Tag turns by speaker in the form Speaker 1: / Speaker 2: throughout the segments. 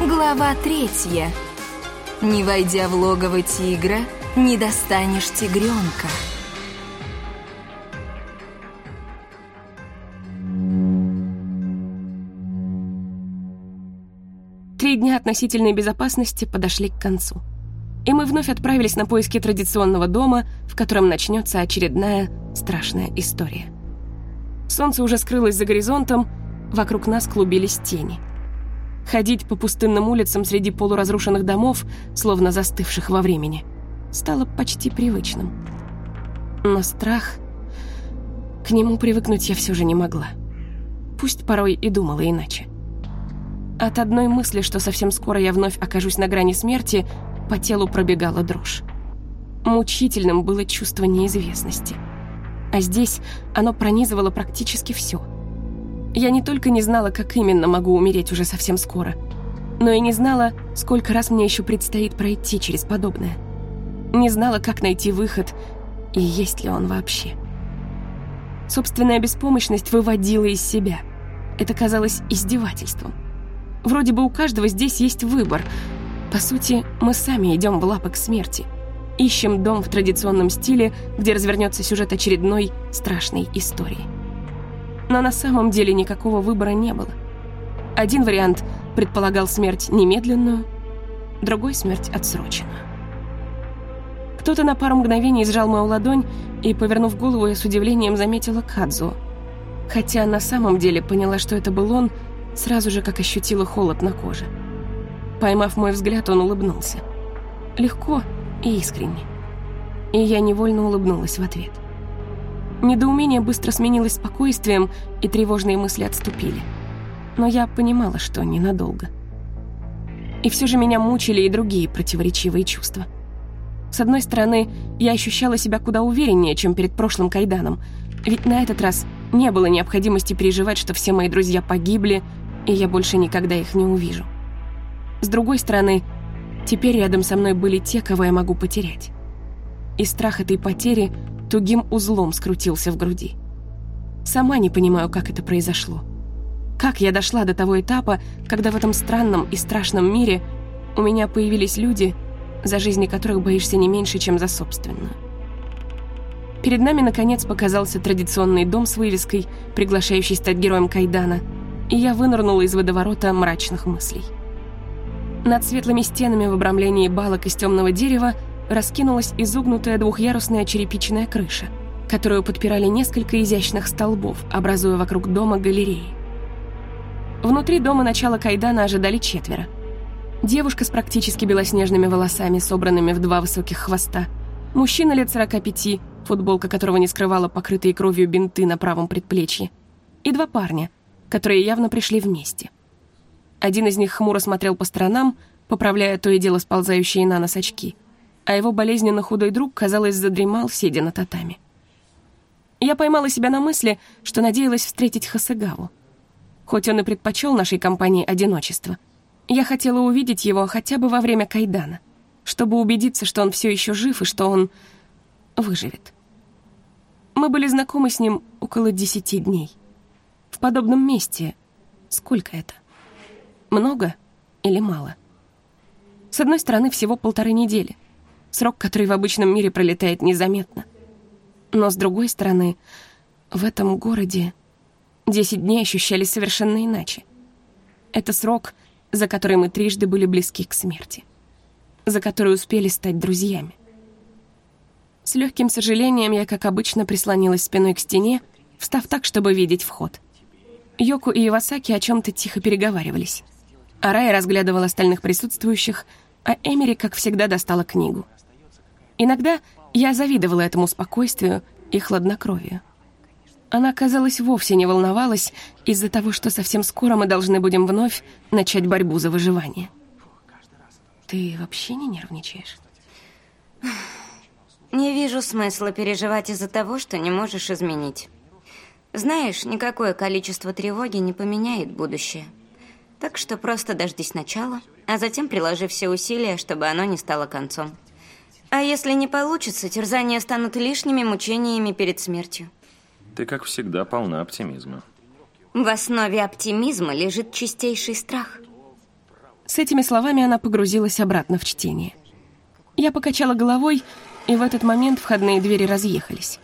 Speaker 1: Глава третья. Не войдя в логово тигра, не достанешь тигренка.
Speaker 2: Три дня относительной безопасности подошли к концу. И мы вновь отправились на поиски традиционного дома, в котором начнется очередная страшная история. Солнце уже скрылось за горизонтом, вокруг нас клубились тени. Ходить по пустынным улицам среди полуразрушенных домов, словно застывших во времени, стало почти привычным. Но страх... К нему привыкнуть я все же не могла. Пусть порой и думала иначе. От одной мысли, что совсем скоро я вновь окажусь на грани смерти, по телу пробегала дрожь. Мучительным было чувство неизвестности. А здесь оно пронизывало практически все. Я не только не знала, как именно могу умереть уже совсем скоро, но и не знала, сколько раз мне еще предстоит пройти через подобное. Не знала, как найти выход и есть ли он вообще. Собственная беспомощность выводила из себя. Это казалось издевательством. Вроде бы у каждого здесь есть выбор. По сути, мы сами идем в лапы к смерти. Ищем дом в традиционном стиле, где развернется сюжет очередной страшной истории. Но на самом деле никакого выбора не было. Один вариант предполагал смерть немедленную, другой — смерть отсроченную. Кто-то на пару мгновений сжал мою ладонь, и, повернув голову, я с удивлением заметила Кадзу. Хотя на самом деле поняла, что это был он — сразу же как ощутила холод на коже. Поймав мой взгляд, он улыбнулся. Легко и искренне. И я невольно улыбнулась в ответ. Недоумение быстро сменилось спокойствием, и тревожные мысли отступили. Но я понимала, что ненадолго. И все же меня мучили и другие противоречивые чувства. С одной стороны, я ощущала себя куда увереннее, чем перед прошлым кайданом, ведь на этот раз не было необходимости переживать, что все мои друзья погибли, и я больше никогда их не увижу. С другой стороны, теперь рядом со мной были те, кого я могу потерять. И страх этой потери тугим узлом скрутился в груди. Сама не понимаю, как это произошло. Как я дошла до того этапа, когда в этом странном и страшном мире у меня появились люди, за жизни которых боишься не меньше, чем за собственную. Перед нами, наконец, показался традиционный дом с вывеской, приглашающий стать героем Кайдана — и я вынырнула из водоворота мрачных мыслей. Над светлыми стенами в обрамлении балок из темного дерева раскинулась изогнутая двухъярусная черепичная крыша, которую подпирали несколько изящных столбов, образуя вокруг дома галереи. Внутри дома начала Кайдана ожидали четверо. Девушка с практически белоснежными волосами, собранными в два высоких хвоста, мужчина лет 45, футболка которого не скрывала покрытые кровью бинты на правом предплечье, и два парня — которые явно пришли вместе. Один из них хмуро смотрел по сторонам, поправляя то и дело сползающие на нос очки, а его болезненно худой друг, казалось, задремал, сидя на татами. Я поймала себя на мысли, что надеялась встретить Хасагаву. Хоть он и предпочел нашей компании одиночество, я хотела увидеть его хотя бы во время кайдана, чтобы убедиться, что он все еще жив и что он выживет. Мы были знакомы с ним около десяти дней в подобном месте. Сколько это? Много или мало? С одной стороны, всего полторы недели. Срок, который в обычном мире пролетает незаметно. Но с другой стороны, в этом городе десять дней ощущались совершенно иначе. Это срок, за который мы трижды были близки к смерти. За который успели стать друзьями. С легким сожалением я, как обычно, прислонилась спиной к стене, встав так, чтобы видеть вход. Йоку и Ивасаки о чем-то тихо переговаривались. Арая разглядывал остальных присутствующих, а Эмери, как всегда, достала книгу. Иногда я завидовала этому спокойствию и хладнокровию. Она, казалось, вовсе не волновалась из-за того, что совсем скоро мы должны будем вновь начать борьбу за выживание. Ты вообще не нервничаешь?
Speaker 3: Не вижу смысла переживать из-за того, что не можешь изменить. Знаешь, никакое количество тревоги не поменяет будущее. Так что просто дождись начала, а затем приложи все усилия, чтобы оно не стало концом. А если не получится, терзания станут лишними мучениями перед смертью.
Speaker 4: Ты, как всегда, полна оптимизма.
Speaker 3: В основе оптимизма лежит чистейший страх.
Speaker 2: С этими словами она погрузилась обратно в чтение. Я покачала головой, и в этот момент входные двери разъехались.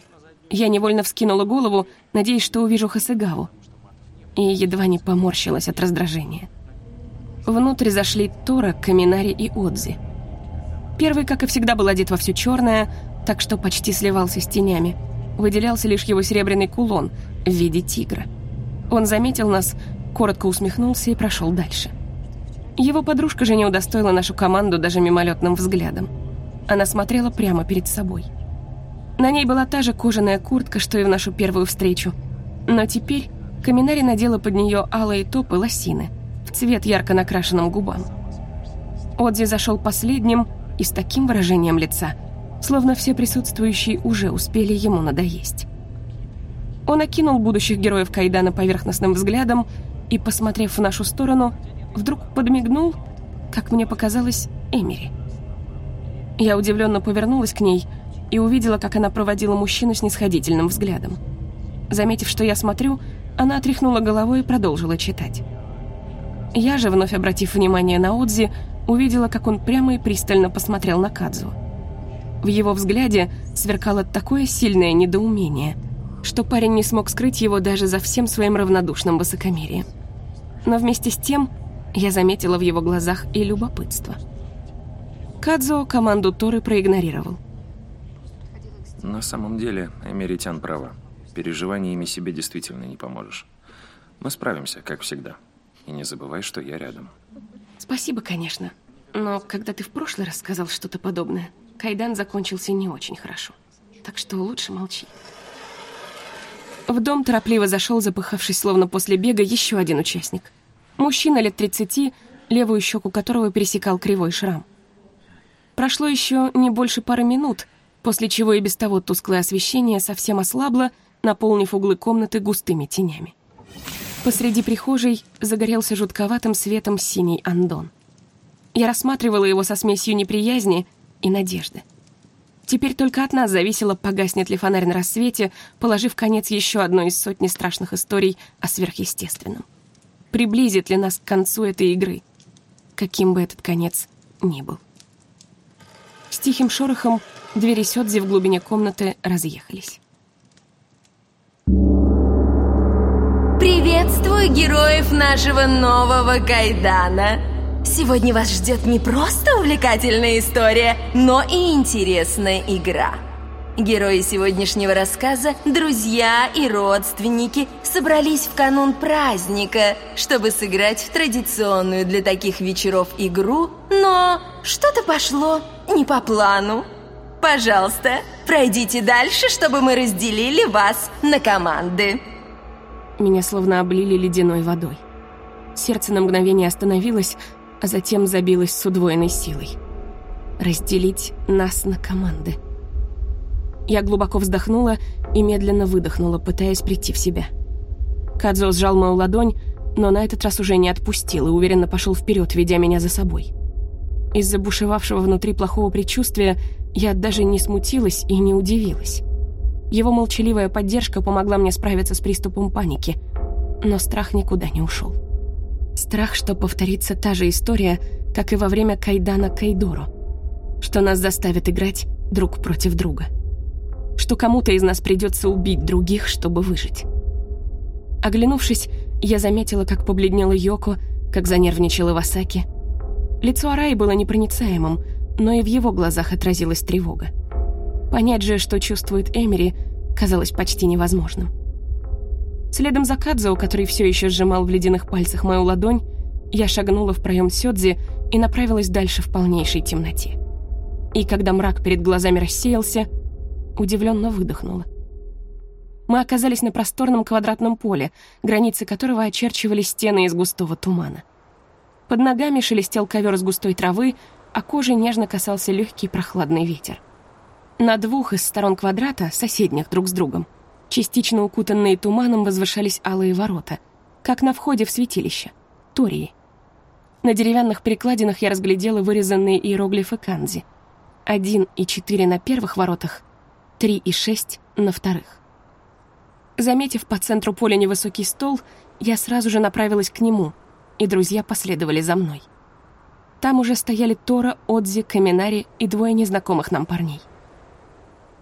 Speaker 2: Я невольно вскинула голову, надеясь, что увижу Хасыгаву, и едва не поморщилась от раздражения. Внутрь зашли Тора, Каминари и Отзи. Первый, как и всегда, был одет во все черное, так что почти сливался с тенями. Выделялся лишь его серебряный кулон в виде тигра. Он заметил нас, коротко усмехнулся и прошел дальше. Его подружка же не удостоила нашу команду даже мимолетным взглядом. Она смотрела прямо перед собой. На ней была та же кожаная куртка, что и в нашу первую встречу. Но теперь Каминари надела под нее алые топы лосины в цвет ярко накрашенным губам. Отзи зашел последним и с таким выражением лица, словно все присутствующие уже успели ему надоесть. Он окинул будущих героев Кайдана поверхностным взглядом и, посмотрев в нашу сторону, вдруг подмигнул, как мне показалось, Эмери. Я удивленно повернулась к ней и увидела, как она проводила мужчину с нисходительным взглядом. Заметив, что я смотрю, она отряхнула головой и продолжила читать. Я же, вновь обратив внимание на Отзи, увидела, как он прямо и пристально посмотрел на Кадзу. В его взгляде сверкало такое сильное недоумение, что парень не смог скрыть его даже за всем своим равнодушным высокомерием. Но вместе с тем я заметила в его глазах и любопытство. Кадзо команду Торы проигнорировал.
Speaker 4: На самом деле, Эмеритян права. Переживаниями себе действительно не поможешь. Мы справимся, как всегда. И не забывай, что я рядом.
Speaker 2: Спасибо, конечно. Но когда ты в прошлый раз сказал что-то подобное, Кайдан закончился не очень хорошо. Так что лучше молчи. В дом торопливо зашел, запыхавшись словно после бега, еще один участник. Мужчина лет 30, левую щеку которого пересекал кривой шрам. Прошло еще не больше пары минут, после чего и без того тусклое освещение совсем ослабло, наполнив углы комнаты густыми тенями. Посреди прихожей загорелся жутковатым светом синий андон. Я рассматривала его со смесью неприязни и надежды. Теперь только от нас зависело, погаснет ли фонарь на рассвете, положив конец еще одной из сотни страшных историй о сверхъестественном. Приблизит ли нас к концу этой игры, каким бы этот конец ни был. С тихим шорохом двери Сёдзи в глубине комнаты разъехались.
Speaker 5: Приветствую героев нашего нового Кайдана! Сегодня вас ждет не просто увлекательная история, но и интересная игра. Герои сегодняшнего рассказа, друзья и родственники собрались в канун праздника, чтобы сыграть в традиционную для таких вечеров игру, но что-то пошло не по плану. Пожалуйста, пройдите дальше, чтобы мы разделили вас на команды.
Speaker 2: Меня словно облили ледяной водой. Сердце на мгновение остановилось, а затем забилось с удвоенной силой. Разделить нас на команды. Я глубоко вздохнула и медленно выдохнула, пытаясь прийти в себя. Кадзо сжал мою ладонь, но на этот раз уже не отпустил и уверенно пошел вперед, ведя меня за собой. Из-за бушевавшего внутри плохого предчувствия я даже не смутилась и не удивилась. Его молчаливая поддержка помогла мне справиться с приступом паники, но страх никуда не ушел. Страх, что повторится та же история, как и во время Кайдана Кайдоро, что нас заставят играть друг против друга, что кому-то из нас придется убить других, чтобы выжить. Оглянувшись, я заметила, как побледнела Йоко, как занервничала Васаки. Лицо Араи было непроницаемым, но и в его глазах отразилась тревога. Понять же, что чувствует Эмери, казалось почти невозможным. Следом за Кадзо, который все еще сжимал в ледяных пальцах мою ладонь, я шагнула в проем Сёдзи и направилась дальше в полнейшей темноте. И когда мрак перед глазами рассеялся, удивленно выдохнула. Мы оказались на просторном квадратном поле, границы которого очерчивали стены из густого тумана. Под ногами шелестел ковер с густой травы, а кожей нежно касался легкий прохладный ветер. На двух из сторон квадрата, соседних друг с другом, частично укутанные туманом возвышались алые ворота, как на входе в святилище, Тории. На деревянных перекладинах я разглядела вырезанные иероглифы канзи. Один и четыре на первых воротах, три и шесть на вторых. Заметив по центру поля невысокий стол, я сразу же направилась к нему, и друзья последовали за мной. Там уже стояли Тора, Отзи, Каминари и двое незнакомых нам парней.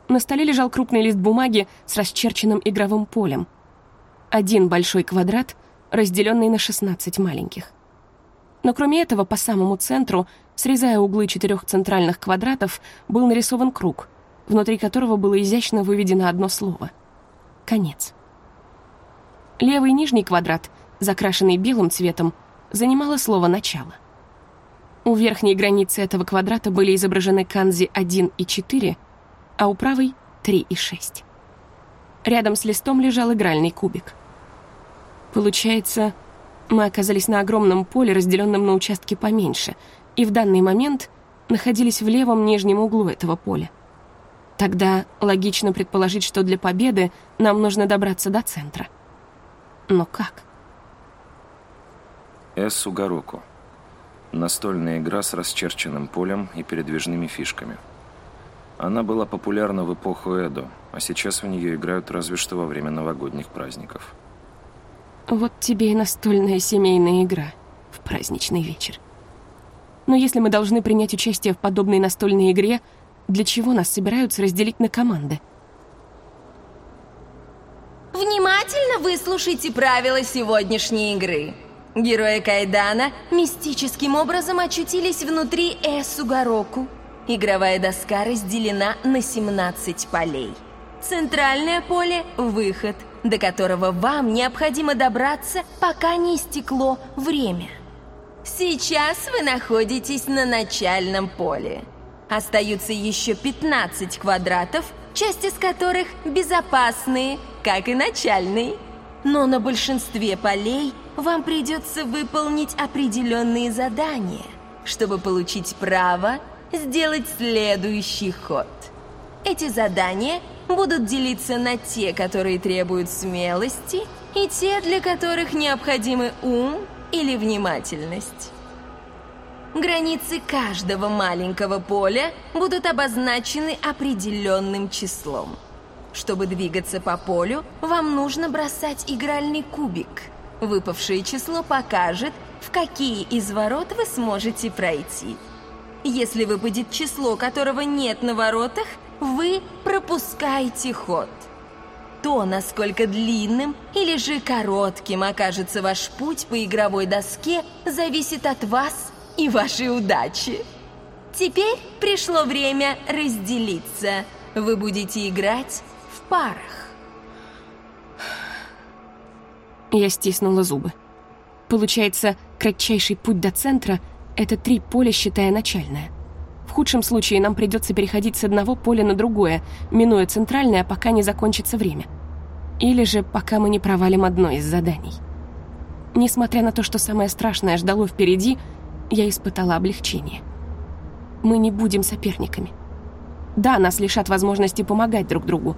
Speaker 2: На столе лежал крупный лист бумаги с расчерченным игровым полем. Один большой квадрат, разделенный на 16 маленьких. Но кроме этого, по самому центру, срезая углы четырех центральных квадратов, был нарисован круг, внутри которого было изящно выведено одно слово — «Конец». Левый нижний квадрат, закрашенный белым цветом, занимало слово «начало». У верхней границы этого квадрата были изображены канзи 1 и 4, а у правой — 3 и 6. Рядом с листом лежал игральный кубик. Получается, мы оказались на огромном поле, разделенном на участки поменьше, и в данный момент находились в левом нижнем углу этого поля. Тогда логично предположить, что для победы нам нужно добраться до центра. Но как?
Speaker 4: Эс Угароку. Настольная игра с расчерченным полем и передвижными фишками. Она была популярна в эпоху Эдо, а сейчас в нее играют разве что во время новогодних праздников.
Speaker 2: Вот тебе и настольная семейная игра в праздничный вечер. Но если мы должны принять участие в подобной настольной игре, для чего нас собираются разделить на команды?
Speaker 5: Внимательно выслушайте правила сегодняшней игры. Герои Кайдана мистическим образом очутились внутри Эсугароку. Игровая доска разделена на 17 полей. Центральное поле – выход – до которого вам необходимо добраться, пока не истекло время. Сейчас вы находитесь на начальном поле. Остаются еще 15 квадратов, часть из которых безопасные, как и начальный. Но на большинстве полей вам придется выполнить определенные задания, чтобы получить право сделать следующий ход. Эти задания – будут делиться на те, которые требуют смелости, и те, для которых необходимы ум или внимательность. Границы каждого маленького поля будут обозначены определенным числом. Чтобы двигаться по полю, вам нужно бросать игральный кубик. Выпавшее число покажет, в какие из ворот вы сможете пройти. Если выпадет число, которого нет на воротах, вы пропускаете ход. То, насколько длинным или же коротким окажется ваш путь по игровой доске, зависит от вас и вашей удачи. Теперь пришло время разделиться. Вы будете играть в парах.
Speaker 2: Я стиснула зубы. Получается, кратчайший путь до центра — это три поля, считая начальное. В худшем случае нам придется переходить с одного поля на другое, минуя центральное, пока не закончится время. Или же пока мы не провалим одно из заданий. Несмотря на то, что самое страшное ждало впереди, я испытала облегчение. Мы не будем соперниками. Да, нас лишат возможности помогать друг другу.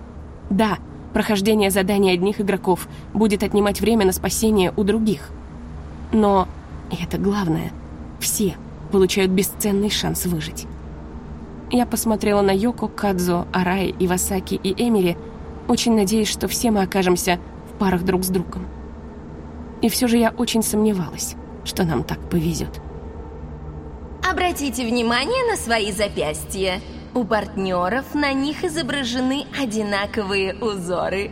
Speaker 2: Да, прохождение заданий одних игроков будет отнимать время на спасение у других. Но, это главное, все получают бесценный шанс выжить. Я посмотрела на Йоко, Кадзо, Араи, Ивасаки и Эмили, очень надеясь, что все мы окажемся в парах друг с другом. И все же я очень сомневалась, что нам так повезет.
Speaker 5: Обратите внимание на свои запястья. У партнеров на них изображены одинаковые узоры.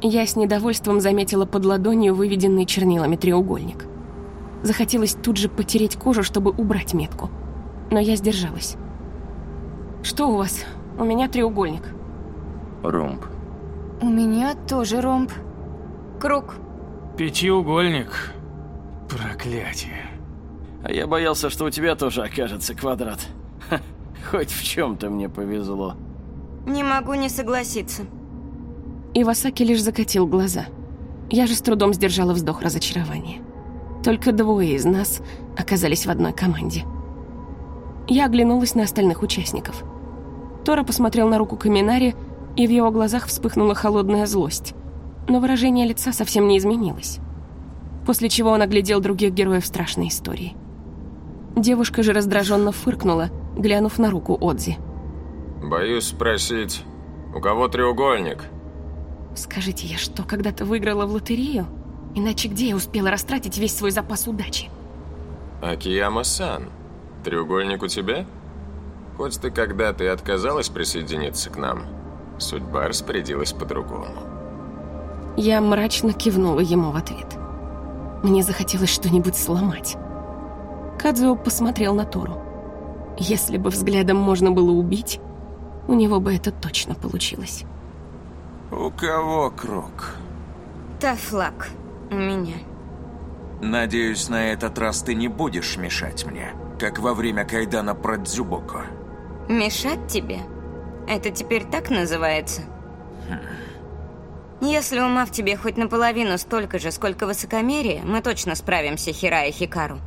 Speaker 2: Я с недовольством заметила под ладонью выведенный чернилами треугольник. Захотелось тут же потереть кожу, чтобы убрать метку. Но я сдержалась. Что у вас? У меня треугольник.
Speaker 4: Ромб.
Speaker 1: У меня тоже ромб. Круг.
Speaker 6: Пятиугольник. Проклятие.
Speaker 7: А я боялся, что у тебя тоже окажется квадрат. Ха, хоть в чем-то мне повезло.
Speaker 3: Не могу не согласиться.
Speaker 2: Ивасаки лишь закатил глаза. Я же с трудом сдержала вздох разочарования. Только двое из нас оказались в одной команде. Я оглянулась на остальных участников. Тора посмотрел на руку Каминари, и в его глазах вспыхнула холодная злость. Но выражение лица совсем не изменилось. После чего он оглядел других героев страшной истории. Девушка же раздраженно фыркнула, глянув на руку Отзи.
Speaker 8: «Боюсь спросить, у кого треугольник?»
Speaker 2: «Скажите, я что, когда-то выиграла в лотерею? Иначе где я успела растратить весь свой запас удачи?»
Speaker 8: Акияма-сан, треугольник у тебя? Хоть ты когда-то и отказалась присоединиться к нам, судьба распорядилась по-другому.
Speaker 2: Я мрачно кивнула ему в ответ. Мне захотелось что-нибудь сломать. Кадзуо посмотрел на Тору. Если бы взглядом можно было убить, у него бы это точно получилось.
Speaker 9: У кого круг?
Speaker 3: Тафлак у меня.
Speaker 9: Надеюсь, на этот раз ты не будешь мешать мне, как во время Кайдана про Дзюбоко.
Speaker 3: Мешать тебе? Это теперь так называется? Если ума в тебе хоть наполовину столько же, сколько высокомерия, мы точно справимся, Хира и Хикару.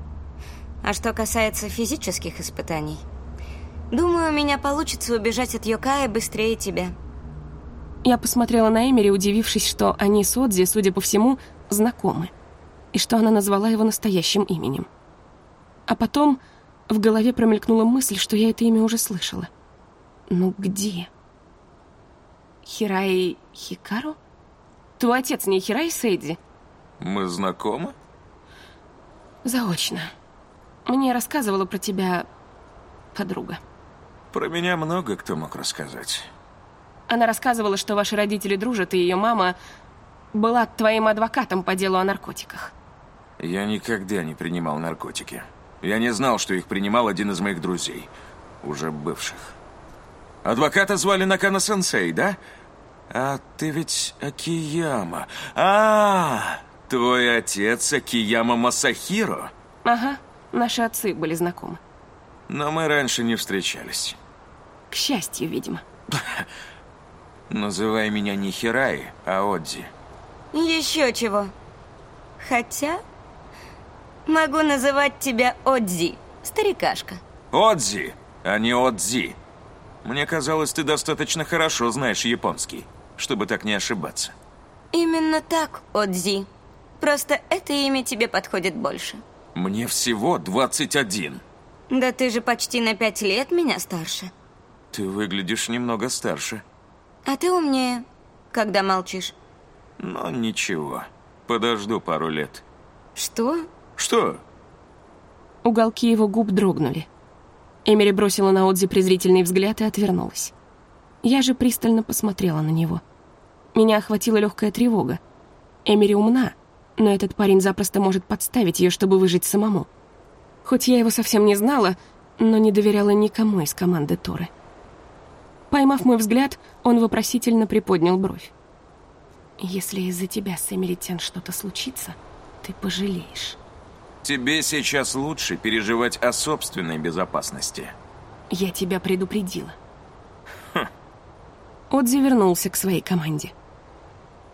Speaker 3: А что касается физических испытаний, думаю, у меня получится убежать от Йокая быстрее тебя.
Speaker 2: Я посмотрела на Эмери, удивившись, что они с Одзи, судя по всему, знакомы, и что она назвала его настоящим именем. А потом в голове промелькнула мысль, что я это имя уже слышала. Ну где? Хирай Хикару? Твой отец не Хирай Сейдзи?
Speaker 9: Мы знакомы?
Speaker 2: Заочно. Мне рассказывала про тебя подруга.
Speaker 9: Про меня много кто мог рассказать.
Speaker 2: Она рассказывала, что ваши родители дружат, и ее мама была твоим адвокатом по делу о наркотиках.
Speaker 9: Я никогда не принимал наркотики. Я не знал, что их принимал один из моих друзей, уже бывших. Адвоката звали Накана-сенсей, да? А ты ведь Акияма. А, твой отец Акияма Масахиро.
Speaker 2: Ага, наши отцы были знакомы.
Speaker 9: Но мы раньше не встречались.
Speaker 2: К счастью, видимо.
Speaker 9: Называй меня не Хираи, а Одзи.
Speaker 3: Еще чего. Хотя, могу называть тебя Одзи, старикашка.
Speaker 9: Одзи, а не Одзи. Мне казалось, ты достаточно хорошо знаешь японский, чтобы так не ошибаться.
Speaker 3: Именно так, Одзи. Просто это имя тебе подходит больше.
Speaker 9: Мне всего 21.
Speaker 3: Да ты же почти на пять лет меня старше.
Speaker 9: Ты выглядишь немного старше.
Speaker 3: А ты умнее, когда молчишь.
Speaker 9: Но ничего, подожду пару лет.
Speaker 3: Что?
Speaker 9: Что?
Speaker 2: Уголки его губ дрогнули. Эмери бросила на Отзи презрительный взгляд и отвернулась. Я же пристально посмотрела на него. Меня охватила легкая тревога. Эмери умна, но этот парень запросто может подставить ее, чтобы выжить самому. Хоть я его совсем не знала, но не доверяла никому из команды Торы. Поймав мой взгляд, он вопросительно приподнял бровь. «Если из-за тебя с Эмили Тян что-то случится, ты пожалеешь».
Speaker 9: Тебе сейчас лучше переживать о собственной безопасности.
Speaker 2: Я тебя предупредила. Хм. Отзи вернулся к своей команде.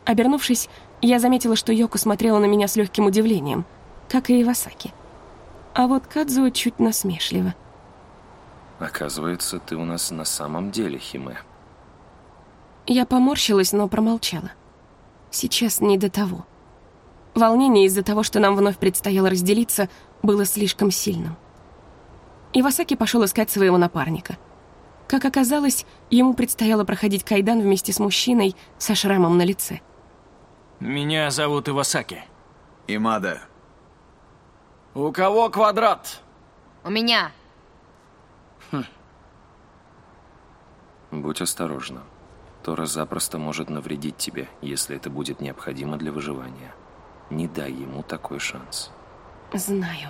Speaker 2: Обернувшись, я заметила, что Йоко смотрела на меня с легким удивлением, как и Ивасаки. А вот Кадзуо чуть насмешливо.
Speaker 4: Оказывается, ты у нас на самом деле Химе.
Speaker 2: Я поморщилась, но промолчала. Сейчас не до того. Волнение из-за того, что нам вновь предстояло разделиться, было слишком сильным. Ивасаки пошел искать своего напарника. Как оказалось, ему предстояло проходить кайдан вместе с мужчиной со шрамом на лице.
Speaker 6: Меня зовут Ивасаки.
Speaker 10: Имада.
Speaker 7: У кого квадрат?
Speaker 5: У меня.
Speaker 4: Хм. Будь осторожна. Тора запросто может навредить тебе, если это будет необходимо для выживания. Не дай ему такой шанс.
Speaker 2: Знаю.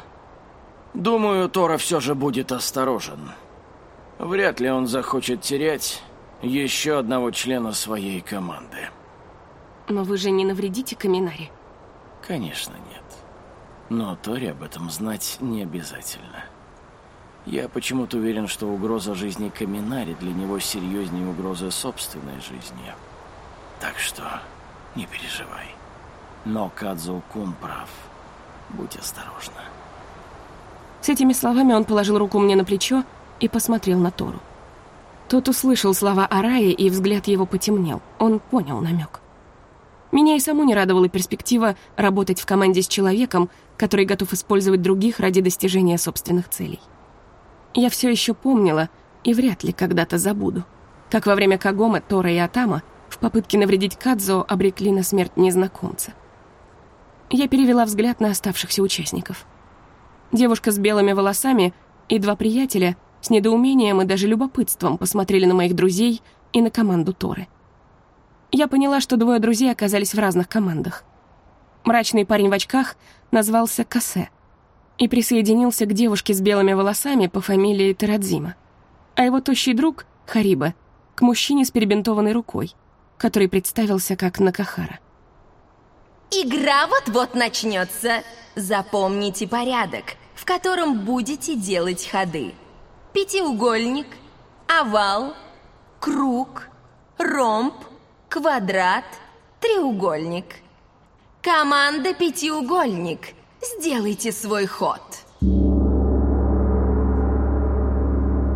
Speaker 7: Думаю, Тора все же будет осторожен. Вряд ли он захочет терять еще одного члена своей команды.
Speaker 2: Но вы же не навредите Каминаре?
Speaker 7: Конечно, нет. Но Торе об этом знать не обязательно. Я почему-то уверен, что угроза жизни Каминари для него серьезнее угрозы собственной жизни. Так что не переживай. Но Кадзу Кун прав. Будь осторожна.
Speaker 2: С этими словами он положил руку мне на плечо и посмотрел на Тору. Тот услышал слова Араи, и взгляд его потемнел. Он понял намек. Меня и саму не радовала перспектива работать в команде с человеком, который готов использовать других ради достижения собственных целей. Я все еще помнила и вряд ли когда-то забуду, как во время Кагома Тора и Атама в попытке навредить Кадзо обрекли на смерть незнакомца. Я перевела взгляд на оставшихся участников. Девушка с белыми волосами и два приятеля с недоумением и даже любопытством посмотрели на моих друзей и на команду Торы. Я поняла, что двое друзей оказались в разных командах. Мрачный парень в очках назвался Кассе и присоединился к девушке с белыми волосами по фамилии Терадзима, а его тощий друг, Хариба, к мужчине с перебинтованной рукой, который представился как Накахара.
Speaker 5: Игра вот-вот начнется. Запомните порядок, в котором будете делать ходы. Пятиугольник, овал, круг, ромб, квадрат, треугольник. Команда «Пятиугольник». Сделайте свой ход.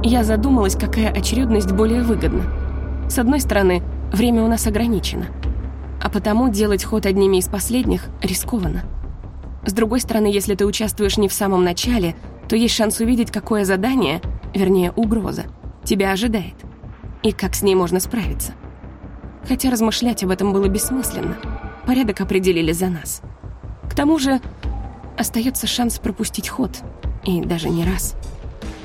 Speaker 2: Я задумалась, какая очередность более выгодна. С одной стороны, время у нас ограничено, а потому делать ход одними из последних рискованно. С другой стороны, если ты участвуешь не в самом начале, то есть шанс увидеть, какое задание, вернее, угроза, тебя ожидает, и как с ней можно справиться. Хотя размышлять об этом было бессмысленно. Порядок определили за нас. К тому же, остается шанс пропустить ход, и даже не раз.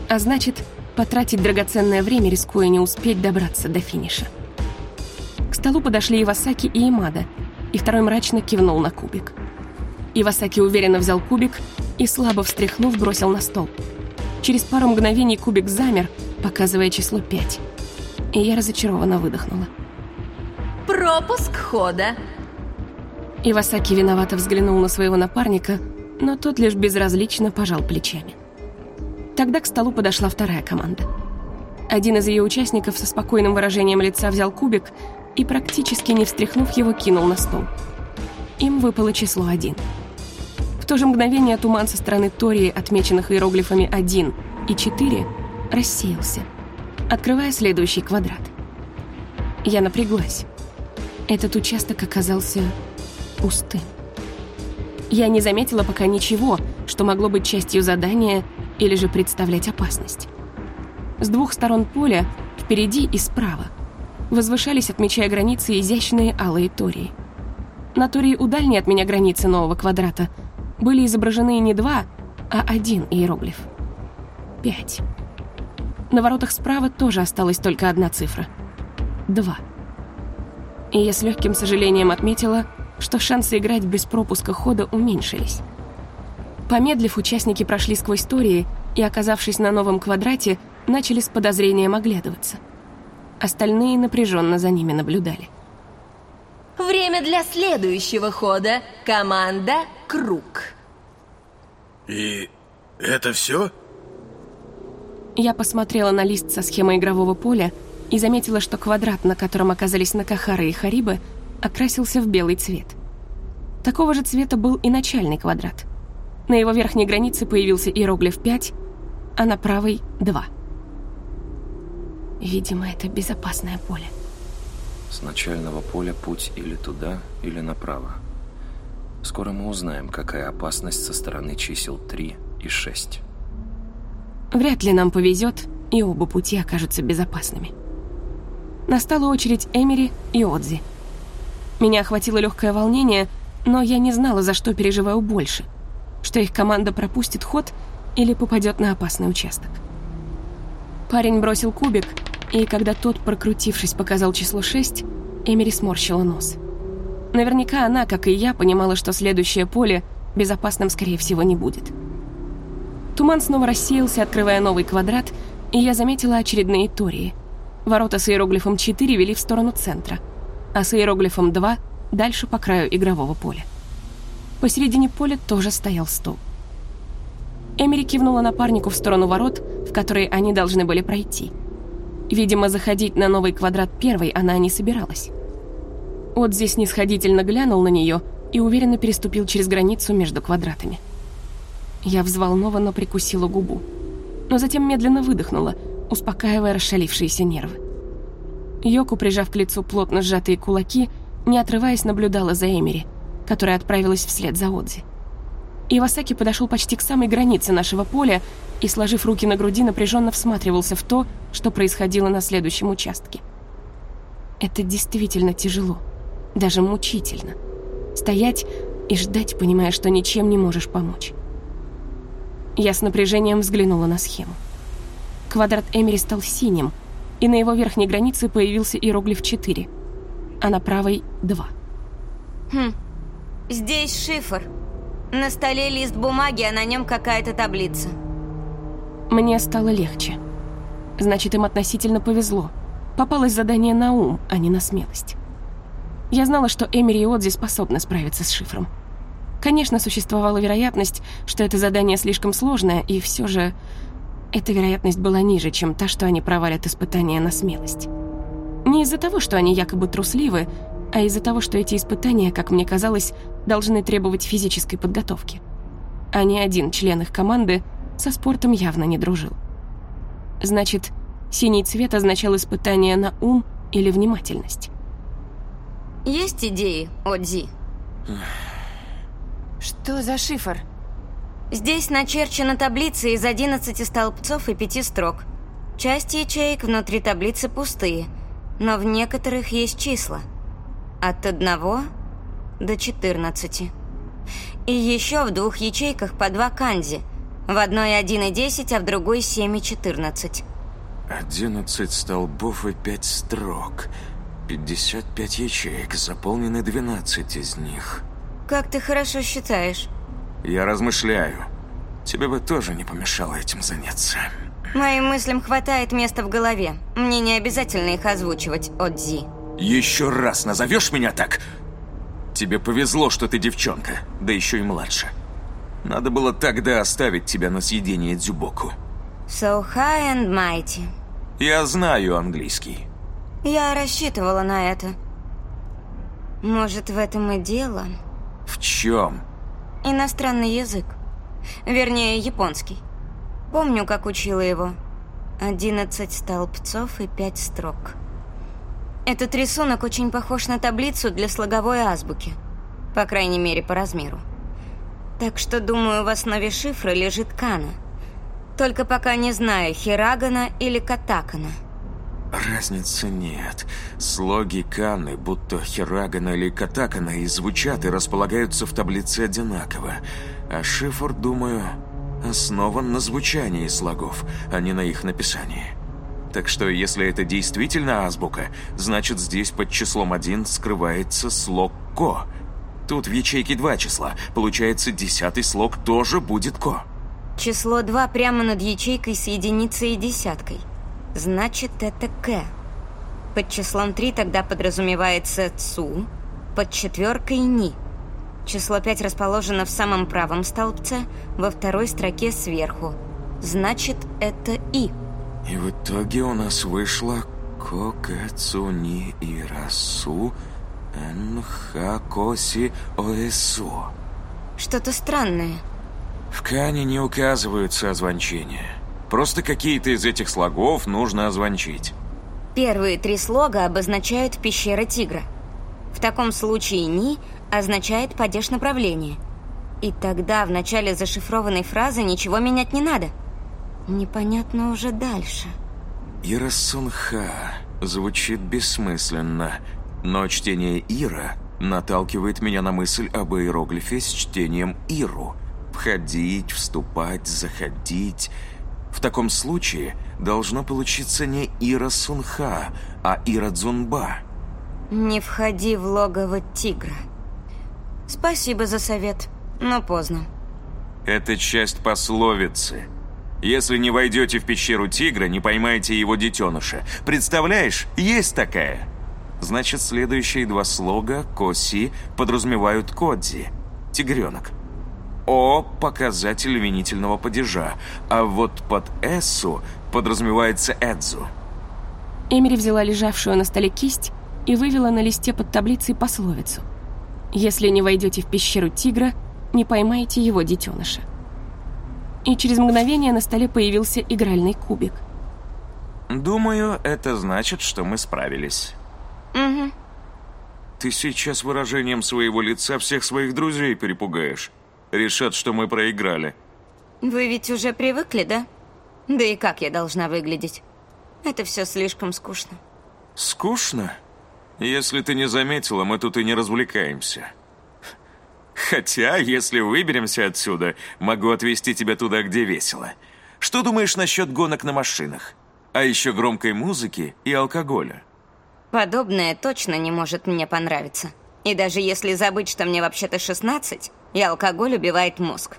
Speaker 2: А значит, потратить драгоценное время, рискуя не успеть добраться до финиша. К столу подошли Ивасаки и Имада, и второй мрачно кивнул на кубик. Ивасаки уверенно взял кубик и, слабо встряхнув, бросил на стол. Через пару мгновений кубик замер, показывая число пять. И я разочарованно выдохнула.
Speaker 5: Пропуск хода.
Speaker 2: Ивасаки виновато взглянул на своего напарника, но тот лишь безразлично пожал плечами. Тогда к столу подошла вторая команда. Один из ее участников со спокойным выражением лица взял кубик и, практически не встряхнув его, кинул на стол. Им выпало число один. В то же мгновение туман со стороны Тории, отмеченных иероглифами 1 и 4, рассеялся, открывая следующий квадрат. Я напряглась. Этот участок оказался пустым. Я не заметила пока ничего, что могло быть частью задания или же представлять опасность. С двух сторон поля, впереди и справа, возвышались, отмечая границы, изящные алые тории. На тории у дальней от меня границы нового квадрата были изображены не два, а один иероглиф. Пять. На воротах справа тоже осталась только одна цифра. Два. И я с легким сожалением отметила, что шансы играть без пропуска хода уменьшились. Помедлив, участники прошли сквозь истории и, оказавшись на новом квадрате, начали с подозрением оглядываться. Остальные напряженно за ними наблюдали.
Speaker 5: Время для следующего хода. Команда «Круг».
Speaker 10: И это все?
Speaker 2: Я посмотрела на лист со схемой игрового поля и заметила, что квадрат, на котором оказались Накахары и Харибы, окрасился в белый цвет. Такого же цвета был и начальный квадрат. На его верхней границе появился иероглиф 5, а на правой — 2. Видимо, это безопасное поле.
Speaker 4: С начального поля путь или туда, или направо. Скоро мы узнаем, какая опасность со стороны чисел 3 и 6.
Speaker 2: Вряд ли нам повезет, и оба пути окажутся безопасными. Настала очередь Эмери и Отзи. Меня охватило легкое волнение, но я не знала, за что переживаю больше — что их команда пропустит ход или попадет на опасный участок. Парень бросил кубик, и когда тот, прокрутившись, показал число 6, Эмери сморщила нос. Наверняка она, как и я, понимала, что следующее поле безопасным, скорее всего, не будет. Туман снова рассеялся, открывая новый квадрат, и я заметила очередные тории. Ворота с иероглифом 4 вели в сторону центра, а с иероглифом 2 — дальше по краю игрового поля. Посередине поля тоже стоял стол. Эмери кивнула напарнику в сторону ворот, в которые они должны были пройти. Видимо, заходить на новый квадрат первой она не собиралась. Вот здесь нисходительно глянул на нее и уверенно переступил через границу между квадратами. Я взволнованно прикусила губу, но затем медленно выдохнула, успокаивая расшалившиеся нервы. Йоку, прижав к лицу плотно сжатые кулаки, не отрываясь, наблюдала за Эмери – которая отправилась вслед за Одзи. Ивасаки подошел почти к самой границе нашего поля и, сложив руки на груди, напряженно всматривался в то, что происходило на следующем участке. Это действительно тяжело, даже мучительно. Стоять и ждать, понимая, что ничем не можешь помочь. Я с напряжением взглянула на схему. Квадрат Эмери стал синим, и на его верхней границе появился иероглиф 4, а на правой — 2.
Speaker 3: Хм, здесь шифр. На столе лист бумаги, а на нем какая-то таблица.
Speaker 2: Мне стало легче. Значит, им относительно повезло. Попалось задание на ум, а не на смелость. Я знала, что Эмери и Одзи способны справиться с шифром. Конечно, существовала вероятность, что это задание слишком сложное, и все же эта вероятность была ниже, чем та, что они провалят испытания на смелость. Не из-за того, что они якобы трусливы, а из-за того, что эти испытания, как мне казалось, должны требовать физической подготовки. А ни один член их команды со спортом явно не дружил. Значит, синий цвет означал испытание на ум или внимательность.
Speaker 3: Есть идеи, Одзи?
Speaker 5: Что за шифр?
Speaker 3: Здесь начерчена таблица из 11 столбцов и 5 строк. Часть ячеек внутри таблицы пустые, но в некоторых есть числа. От 1 до 14. И еще в двух ячейках по два канзи. В одной 1 и 10, а в другой 7 и 14.
Speaker 9: 11 столбов и 5 строк. 55 ячеек, заполнены 12 из них.
Speaker 3: Как ты хорошо считаешь.
Speaker 9: Я размышляю. Тебе бы тоже не помешало этим заняться.
Speaker 3: Моим мыслям хватает места в голове. Мне не обязательно их озвучивать, Одзи.
Speaker 9: Еще раз назовешь меня так? Тебе повезло, что ты девчонка, да еще и младше. Надо было тогда оставить тебя на съедение Дзюбоку.
Speaker 3: So high and mighty.
Speaker 9: Я знаю английский.
Speaker 3: Я рассчитывала на это. Может, в этом и дело?
Speaker 9: В чем?
Speaker 3: Иностранный язык. Вернее, японский. Помню, как учила его. Одиннадцать столбцов и пять строк. Этот рисунок очень похож на таблицу для слоговой азбуки. По крайней мере, по размеру. Так что, думаю, в основе шифра лежит кана. Только пока не знаю, хирагана или катакана.
Speaker 9: Разницы нет. Слоги каны, будто хирагана или катакана, и звучат и располагаются в таблице одинаково. А шифр, думаю, основан на звучании слогов, а не на их написании. Так что, если это действительно азбука, значит здесь под числом 1 скрывается слог «ко». Тут в ячейке два числа. Получается, десятый слог тоже будет «ко».
Speaker 3: Число 2 прямо над ячейкой с единицей и десяткой. Значит, это К. Под числом 3 тогда подразумевается ЦУ, под четверкой НИ. Число 5 расположено в самом правом столбце, во второй строке сверху. Значит, это И.
Speaker 9: И в итоге у нас вышло Кокэцуни Ирасу Энхакоси Оэсу.
Speaker 3: Что-то странное.
Speaker 9: В Кане не указываются озвончения. Просто какие-то из этих слогов нужно озвончить.
Speaker 3: Первые три слога обозначают пещера тигра. В таком случае «ни» означает падеж направления. И тогда в начале зашифрованной фразы ничего менять не надо. Непонятно уже дальше.
Speaker 9: Ирасунха звучит бессмысленно, но чтение Ира наталкивает меня на мысль об иероглифе с чтением Иру. Входить, вступать, заходить. В таком случае должно получиться не Ира Сунха, а Ира Дзунба.
Speaker 3: Не входи в логово тигра. Спасибо за совет, но поздно.
Speaker 9: Это часть пословицы. Если не войдете в пещеру тигра, не поймаете его детеныша. Представляешь, есть такая. Значит, следующие два слога «коси» подразумевают «кодзи» – тигренок. «О» – показатель винительного падежа, а вот под «эссу» подразумевается «эдзу».
Speaker 2: Эмери взяла лежавшую на столе кисть и вывела на листе под таблицей пословицу. «Если не войдете в пещеру тигра, не поймаете его детеныша». И через мгновение на столе появился игральный кубик.
Speaker 9: Думаю, это значит, что мы справились.
Speaker 3: Угу.
Speaker 9: Ты сейчас выражением своего лица всех своих друзей перепугаешь. Решат, что мы проиграли.
Speaker 3: Вы ведь уже привыкли, да? Да и как я должна выглядеть? Это все слишком скучно.
Speaker 9: Скучно? Если ты не заметила, мы тут и не развлекаемся. Хотя, если выберемся отсюда, могу отвезти тебя туда, где весело. Что думаешь насчет гонок на машинах? А еще громкой музыки и алкоголя.
Speaker 3: Подобное точно не может мне понравиться. И даже если забыть, что мне вообще-то 16, и алкоголь убивает мозг.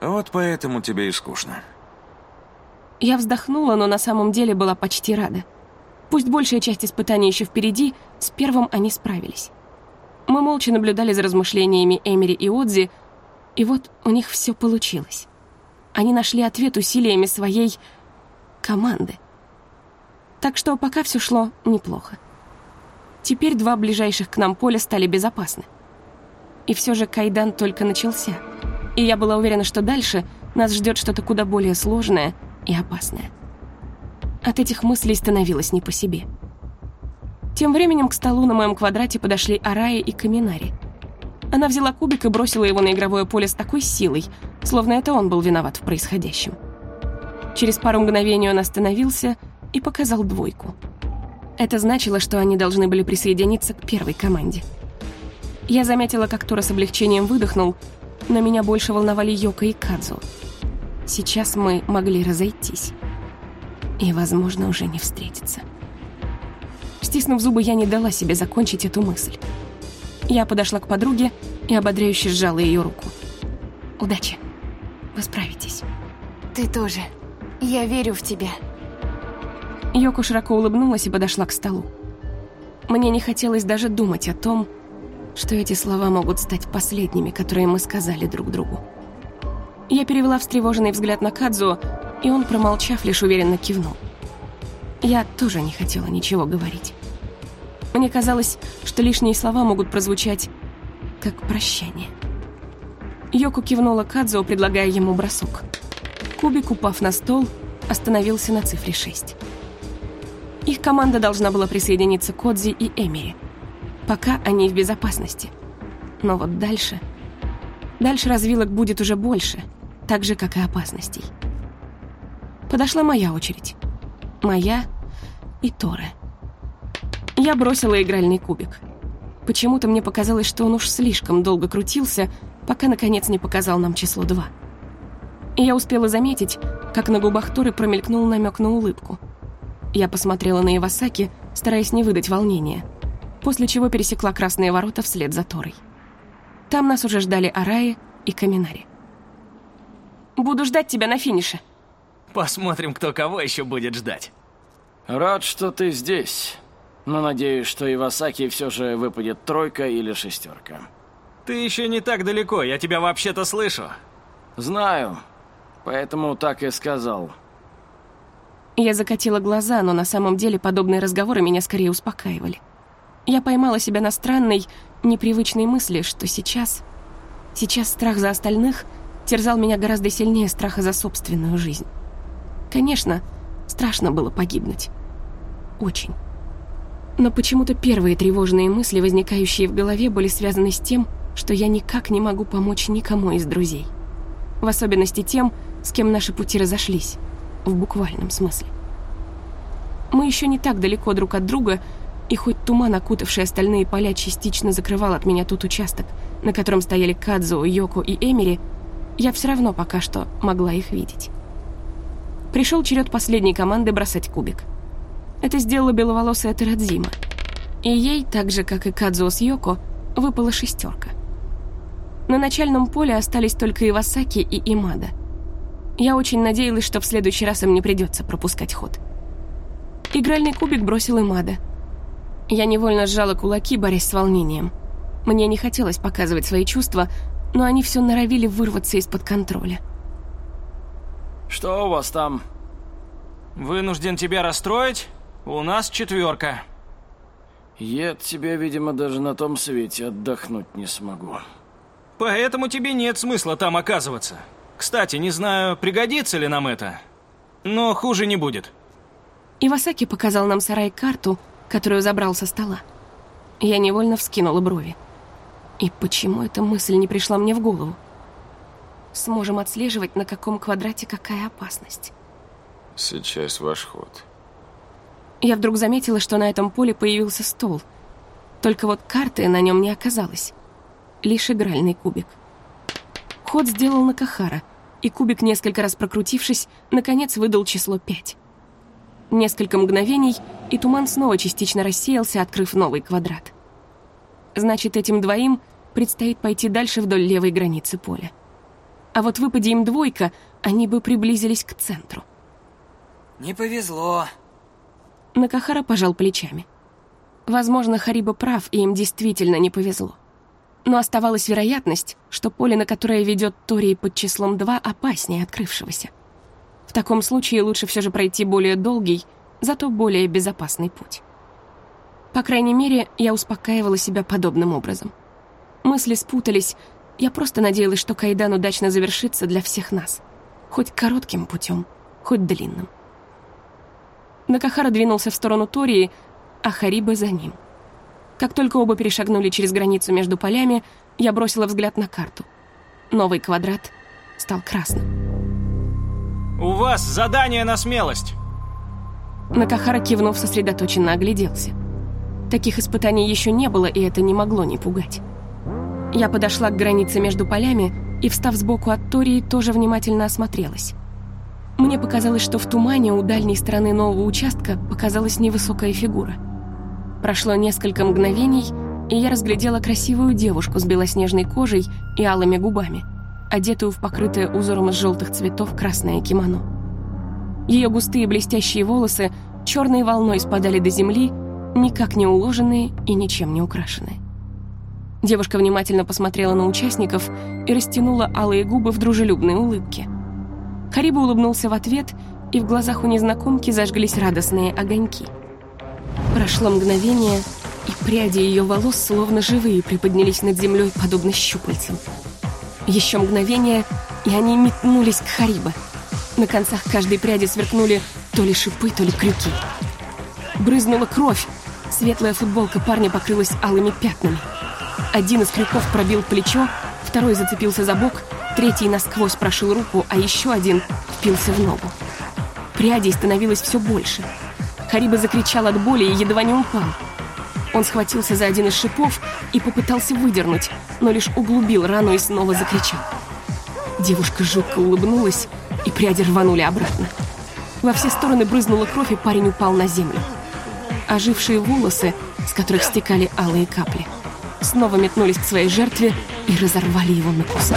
Speaker 9: Вот поэтому тебе и скучно.
Speaker 2: Я вздохнула, но на самом деле была почти рада. Пусть большая часть испытаний еще впереди, с первым они справились. Мы молча наблюдали за размышлениями Эмери и Отзи, и вот у них все получилось. Они нашли ответ усилиями своей команды. Так что пока все шло неплохо. Теперь два ближайших к нам поля стали безопасны. И все же Кайдан только начался. И я была уверена, что дальше нас ждет что-то куда более сложное и опасное. От этих мыслей становилось не по себе. Тем временем к столу на моем квадрате подошли Арая и Каминари. Она взяла кубик и бросила его на игровое поле с такой силой, словно это он был виноват в происходящем. Через пару мгновений он остановился и показал двойку. Это значило, что они должны были присоединиться к первой команде. Я заметила, как Тора с облегчением выдохнул, но меня больше волновали Йока и Кадзу. Сейчас мы могли разойтись. И, возможно, уже не встретиться. Стиснув зубы, я не дала себе закончить эту мысль. Я подошла к подруге и ободряюще сжала ее руку. «Удачи. Вы справитесь».
Speaker 1: Ты тоже. Я верю в тебя.
Speaker 2: Йоко широко улыбнулась и подошла к столу. Мне не хотелось даже думать о том, что эти слова могут стать последними, которые мы сказали друг другу. Я перевела встревоженный взгляд на Кадзу, и он, промолчав, лишь уверенно кивнул. Я тоже не хотела ничего говорить. Мне казалось, что лишние слова могут прозвучать как прощание. Йоку кивнула Кадзу, предлагая ему бросок. Кубик, упав на стол, остановился на цифре 6. Их команда должна была присоединиться Кодзи и Эмери. Пока они в безопасности. Но вот дальше... Дальше развилок будет уже больше, так же, как и опасностей. Подошла моя очередь. Моя и Торы. Я бросила игральный кубик. Почему-то мне показалось, что он уж слишком долго крутился, пока, наконец, не показал нам число два. И я успела заметить, как на губах Торы промелькнул намек на улыбку — я посмотрела на Ивасаки, стараясь не выдать волнения, после чего пересекла красные ворота вслед за Торой. Там нас уже ждали Араи и Каминари. «Буду ждать тебя на финише».
Speaker 6: Посмотрим, кто кого еще будет ждать.
Speaker 7: Рад, что ты здесь. Но надеюсь, что Ивасаки все же выпадет тройка или шестерка.
Speaker 6: Ты еще не так далеко, я тебя вообще-то слышу.
Speaker 7: Знаю, поэтому так и сказал.
Speaker 2: Я закатила глаза, но на самом деле подобные разговоры меня скорее успокаивали. Я поймала себя на странной, непривычной мысли, что сейчас... Сейчас страх за остальных терзал меня гораздо сильнее страха за собственную жизнь. Конечно, страшно было погибнуть. Очень. Но почему-то первые тревожные мысли, возникающие в голове, были связаны с тем, что я никак не могу помочь никому из друзей. В особенности тем, с кем наши пути разошлись в буквальном смысле. Мы еще не так далеко друг от друга, и хоть туман, окутавший остальные поля, частично закрывал от меня тот участок, на котором стояли Кадзо, Йоко и Эмери, я все равно пока что могла их видеть. Пришел черед последней команды бросать кубик. Это сделала беловолосая Терадзима. И ей, так же, как и Кадзо с Йоко, выпала шестерка. На начальном поле остались только Ивасаки и Имада — я очень надеялась, что в следующий раз им не придется пропускать ход. Игральный кубик бросил и Мада. Я невольно сжала кулаки, борясь с волнением. Мне не хотелось показывать свои чувства, но они все норовили вырваться из-под контроля.
Speaker 7: «Что у вас там?»
Speaker 6: «Вынужден тебя расстроить. У нас четверка».
Speaker 7: «Я от тебя, видимо, даже на том свете отдохнуть не смогу».
Speaker 6: «Поэтому тебе нет смысла там оказываться. Кстати, не знаю, пригодится ли нам это, но хуже не будет.
Speaker 2: Ивасаки показал нам сарай карту, которую забрал со стола. Я невольно вскинула брови. И почему эта мысль не пришла мне в голову? Сможем отслеживать, на каком квадрате какая опасность.
Speaker 8: Сейчас ваш ход.
Speaker 2: Я вдруг заметила, что на этом поле появился стол. Только вот карты на нем не оказалось. лишь игральный кубик. Ход сделал Накахара, и кубик, несколько раз прокрутившись, наконец выдал число пять. Несколько мгновений, и туман снова частично рассеялся, открыв новый квадрат. Значит, этим двоим предстоит пойти дальше вдоль левой границы поля. А вот выпади им двойка, они бы приблизились к центру.
Speaker 11: Не повезло.
Speaker 2: Накахара пожал плечами. Возможно, Хариба прав, и им действительно не повезло. Но оставалась вероятность, что поле, на которое ведет Торий под числом 2, опаснее открывшегося. В таком случае лучше все же пройти более долгий, зато более безопасный путь. По крайней мере, я успокаивала себя подобным образом. Мысли спутались, я просто надеялась, что Кайдан удачно завершится для всех нас. Хоть коротким путем, хоть длинным. Накахара двинулся в сторону Тории, а Хариба за ним. Как только оба перешагнули через границу между полями, я бросила взгляд на карту. Новый квадрат стал красным.
Speaker 6: «У вас задание на смелость!»
Speaker 2: Накахара, кивнув, сосредоточенно огляделся. Таких испытаний еще не было, и это не могло не пугать. Я подошла к границе между полями и, встав сбоку от Тории, тоже внимательно осмотрелась. Мне показалось, что в тумане у дальней стороны нового участка показалась невысокая фигура. Прошло несколько мгновений, и я разглядела красивую девушку с белоснежной кожей и алыми губами, одетую в покрытое узором из желтых цветов красное кимоно. Ее густые блестящие волосы черной волной спадали до земли, никак не уложенные и ничем не украшенные. Девушка внимательно посмотрела на участников и растянула алые губы в дружелюбной улыбке. Хариба улыбнулся в ответ, и в глазах у незнакомки зажглись радостные огоньки. Прошло мгновение, и пряди ее волос, словно живые, приподнялись над землей, подобно щупальцам. Еще мгновение, и они метнулись к Хариба. На концах каждой пряди сверкнули то ли шипы, то ли крюки. Брызнула кровь. Светлая футболка парня покрылась алыми пятнами. Один из крюков пробил плечо, второй зацепился за бок, третий насквозь прошил руку, а еще один впился в ногу. Прядей становилось все больше. Хариба закричал от боли и едва не упал. Он схватился за один из шипов и попытался выдернуть, но лишь углубил рану и снова закричал. Девушка жутко улыбнулась, и пряди рванули обратно. Во все стороны брызнула кровь, и парень упал на землю. Ожившие волосы, с которых стекали алые капли, снова метнулись к своей жертве и разорвали его на куски.